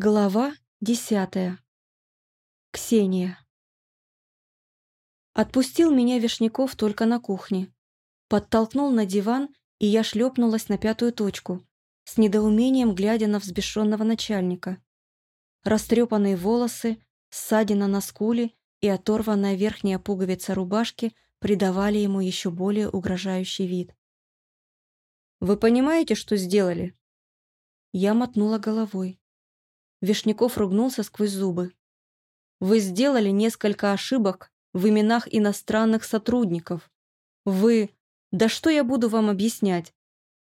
Глава десятая. Ксения. Отпустил меня Вишняков только на кухне. Подтолкнул на диван, и я шлепнулась на пятую точку, с недоумением глядя на взбешенного начальника. Растрепанные волосы, ссадина на скуле и оторванная верхняя пуговица рубашки придавали ему еще более угрожающий вид. «Вы понимаете, что сделали?» Я мотнула головой. Вишняков ругнулся сквозь зубы. «Вы сделали несколько ошибок в именах иностранных сотрудников. Вы... Да что я буду вам объяснять?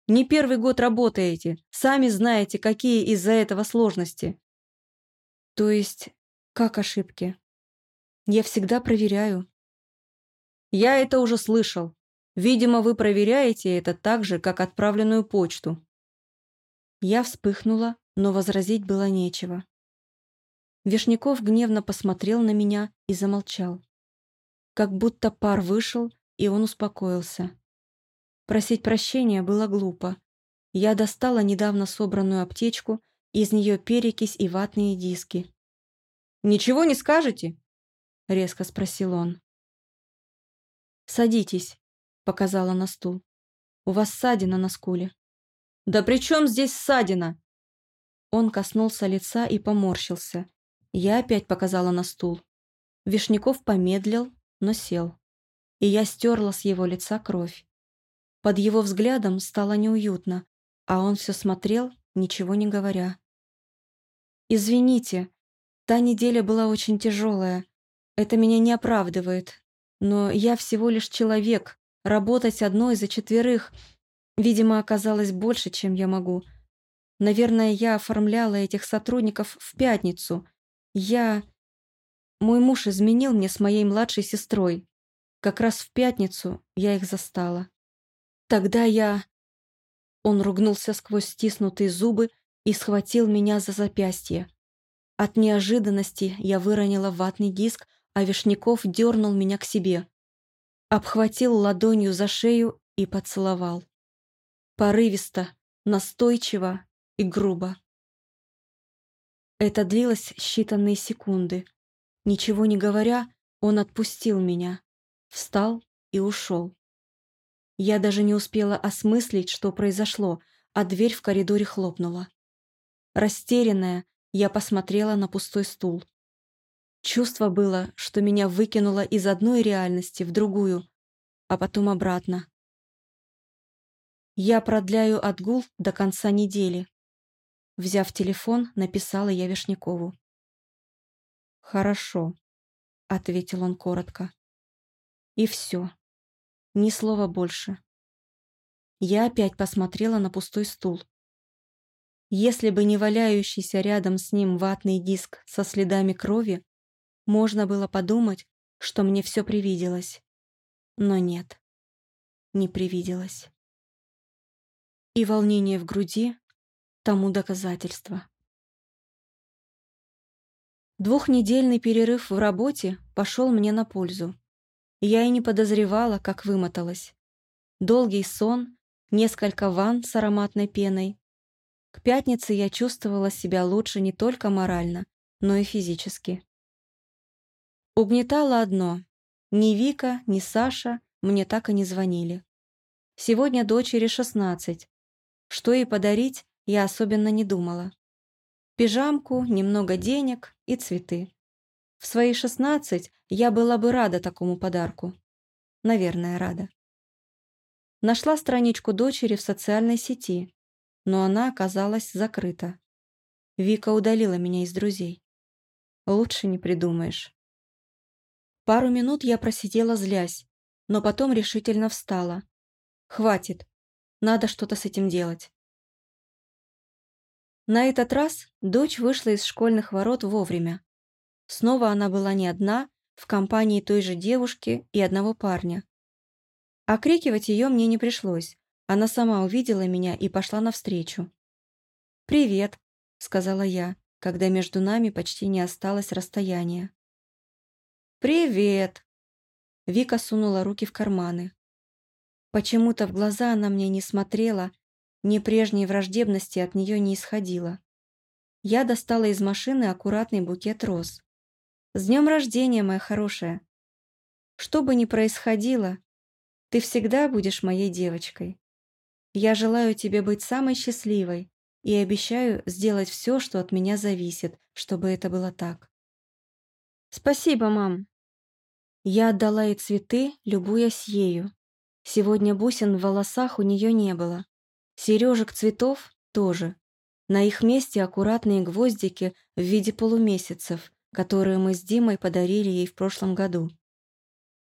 Не первый год работаете, сами знаете, какие из-за этого сложности». «То есть, как ошибки?» «Я всегда проверяю». «Я это уже слышал. Видимо, вы проверяете это так же, как отправленную почту». Я вспыхнула, но возразить было нечего. Вишняков гневно посмотрел на меня и замолчал. Как будто пар вышел, и он успокоился. Просить прощения было глупо. Я достала недавно собранную аптечку, из нее перекись и ватные диски. «Ничего не скажете?» — резко спросил он. «Садитесь», — показала на стул. «У вас ссадина на скуле». «Да при чем здесь ссадина?» Он коснулся лица и поморщился. Я опять показала на стул. Вишняков помедлил, но сел. И я стерла с его лица кровь. Под его взглядом стало неуютно, а он все смотрел, ничего не говоря. «Извините, та неделя была очень тяжелая. Это меня не оправдывает. Но я всего лишь человек. Работать одной за четверых, видимо, оказалось больше, чем я могу. Наверное, я оформляла этих сотрудников в пятницу. Я... Мой муж изменил мне с моей младшей сестрой. Как раз в пятницу я их застала. Тогда я... Он ругнулся сквозь стиснутые зубы и схватил меня за запястье. От неожиданности я выронила ватный диск, а Вишняков дернул меня к себе. Обхватил ладонью за шею и поцеловал. Порывисто, настойчиво и грубо. Это длилось считанные секунды. Ничего не говоря, он отпустил меня, встал и ушел. Я даже не успела осмыслить, что произошло, а дверь в коридоре хлопнула. Растерянная, я посмотрела на пустой стул. Чувство было, что меня выкинуло из одной реальности в другую, а потом обратно. Я продляю отгул до конца недели. Взяв телефон, написала я Вишнякову. «Хорошо», — ответил он коротко. И все. Ни слова больше. Я опять посмотрела на пустой стул. Если бы не валяющийся рядом с ним ватный диск со следами крови, можно было подумать, что мне все привиделось. Но нет, не привиделось. И волнение в груди тому доказательство. Двухнедельный перерыв в работе пошел мне на пользу. Я и не подозревала, как вымоталась. Долгий сон, несколько ванн с ароматной пеной. К пятнице я чувствовала себя лучше не только морально, но и физически. Угнетало одно. Ни Вика, ни Саша мне так и не звонили. Сегодня дочери 16. Что ей подарить, я особенно не думала. Пижамку, немного денег и цветы. В свои шестнадцать я была бы рада такому подарку. Наверное, рада. Нашла страничку дочери в социальной сети, но она оказалась закрыта. Вика удалила меня из друзей. Лучше не придумаешь. Пару минут я просидела злясь, но потом решительно встала. Хватит, надо что-то с этим делать. На этот раз дочь вышла из школьных ворот вовремя. Снова она была не одна, в компании той же девушки и одного парня. Окрикивать ее мне не пришлось. Она сама увидела меня и пошла навстречу. «Привет», — сказала я, когда между нами почти не осталось расстояния. «Привет!» Вика сунула руки в карманы. Почему-то в глаза она мне не смотрела, ни прежней враждебности от нее не исходило. Я достала из машины аккуратный букет роз. «С днем рождения, моя хорошая! Что бы ни происходило, ты всегда будешь моей девочкой. Я желаю тебе быть самой счастливой и обещаю сделать все, что от меня зависит, чтобы это было так». «Спасибо, мам!» Я отдала ей цветы, любуясь ею. Сегодня бусин в волосах у нее не было. Сережек цветов тоже. На их месте аккуратные гвоздики в виде полумесяцев, которые мы с Димой подарили ей в прошлом году.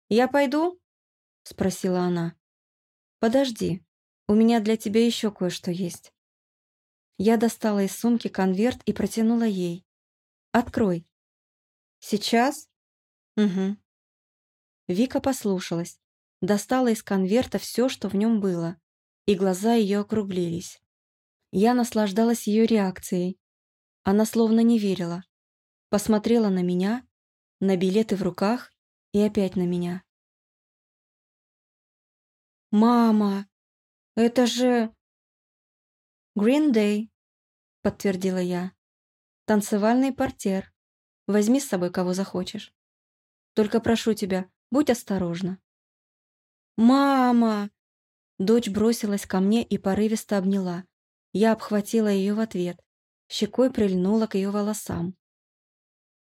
«Я пойду?» — спросила она. «Подожди, у меня для тебя еще кое-что есть». Я достала из сумки конверт и протянула ей. «Открой». «Сейчас?» «Угу». Вика послушалась, достала из конверта все, что в нем было, и глаза ее округлились. Я наслаждалась ее реакцией. Она словно не верила. Посмотрела на меня, на билеты в руках и опять на меня. «Мама, это же...» «Green Day», — подтвердила я. «Танцевальный портер. Возьми с собой кого захочешь. Только прошу тебя, будь осторожна». «Мама!» Дочь бросилась ко мне и порывисто обняла. Я обхватила ее в ответ, щекой прильнула к ее волосам.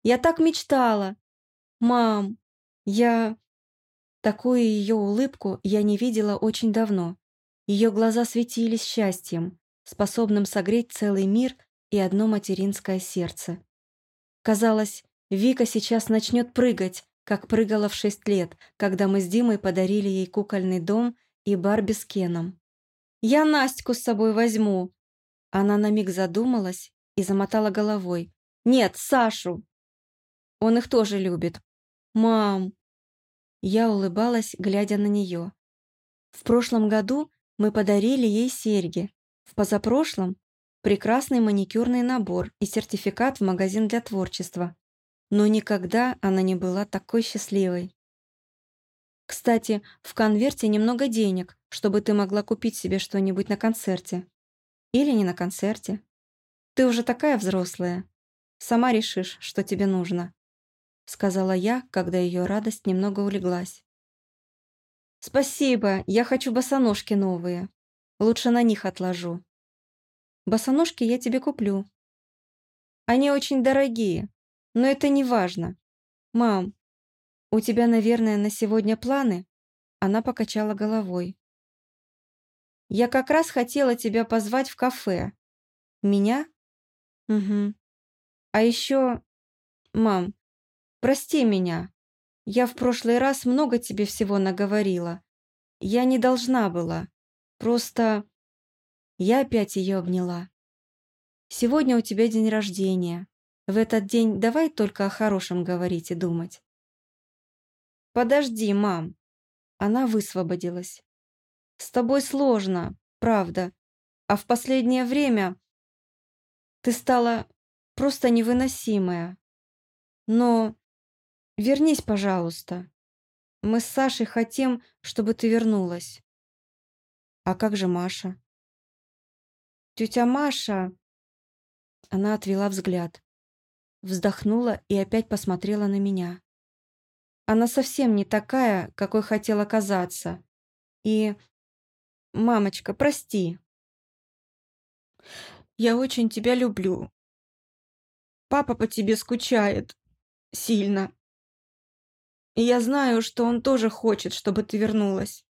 «Я так мечтала! Мам, я...» Такую ее улыбку я не видела очень давно. Ее глаза светились счастьем, способным согреть целый мир и одно материнское сердце. Казалось, Вика сейчас начнет прыгать, как прыгала в шесть лет, когда мы с Димой подарили ей кукольный дом и Барби с Кеном. «Я Настю с собой возьму!» Она на миг задумалась и замотала головой. «Нет, Сашу!» Он их тоже любит. «Мам!» Я улыбалась, глядя на нее. В прошлом году мы подарили ей серьги. В позапрошлом – прекрасный маникюрный набор и сертификат в магазин для творчества. Но никогда она не была такой счастливой. Кстати, в конверте немного денег, чтобы ты могла купить себе что-нибудь на концерте. Или не на концерте. Ты уже такая взрослая. Сама решишь, что тебе нужно. Сказала я, когда ее радость немного улеглась. «Спасибо, я хочу босоножки новые. Лучше на них отложу. Босоножки я тебе куплю. Они очень дорогие, но это не важно. Мам, «У тебя, наверное, на сегодня планы?» Она покачала головой. «Я как раз хотела тебя позвать в кафе». «Меня?» «Угу. А еще...» «Мам, прости меня. Я в прошлый раз много тебе всего наговорила. Я не должна была. Просто...» Я опять ее обняла. «Сегодня у тебя день рождения. В этот день давай только о хорошем говорить и думать. «Подожди, мам!» Она высвободилась. «С тобой сложно, правда. А в последнее время ты стала просто невыносимая. Но вернись, пожалуйста. Мы с Сашей хотим, чтобы ты вернулась». «А как же Маша?» «Тетя Маша...» Она отвела взгляд, вздохнула и опять посмотрела на меня. Она совсем не такая, какой хотела казаться. И... Мамочка, прости. Я очень тебя люблю. Папа по тебе скучает. Сильно. И я знаю, что он тоже хочет, чтобы ты вернулась.